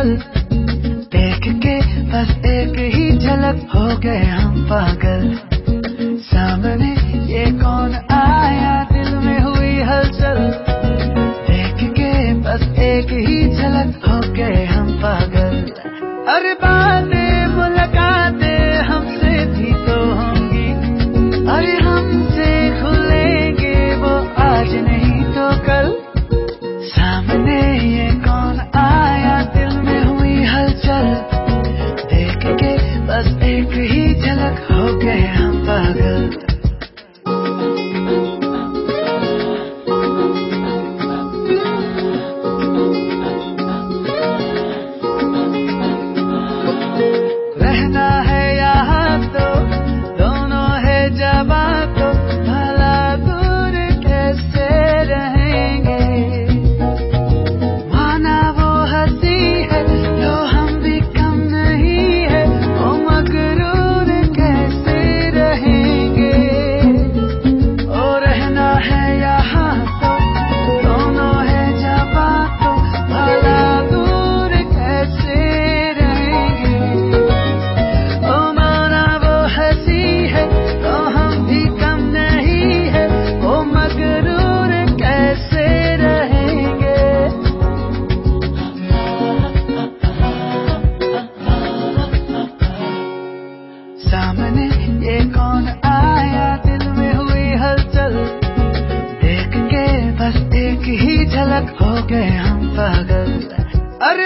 हलचल देख के बस एक ही झलक हो गए हम पागल। सामने ये कौन आया? दिल में हुई हलचल। देख के बस एक ही झलक हो गए हम पागल। अरे बातें मुलाकातें हमसे भी तो होंगी। अरे हमसे खुलेंगे वो आज नहीं तो कल। सामने ये कौन रहना है यहाँ तो दोनों है जबा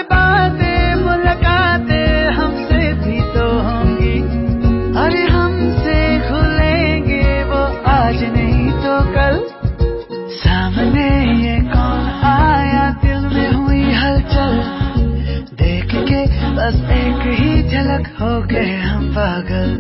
बातें, मुलाकातें हमसे भी तो होंगी। अरे हमसे खुलेंगे वो आज नहीं तो कल। सामने ये कौन आया दिल में हुई हलचल? देख के बस एक ही झलक हो गए हम पागल।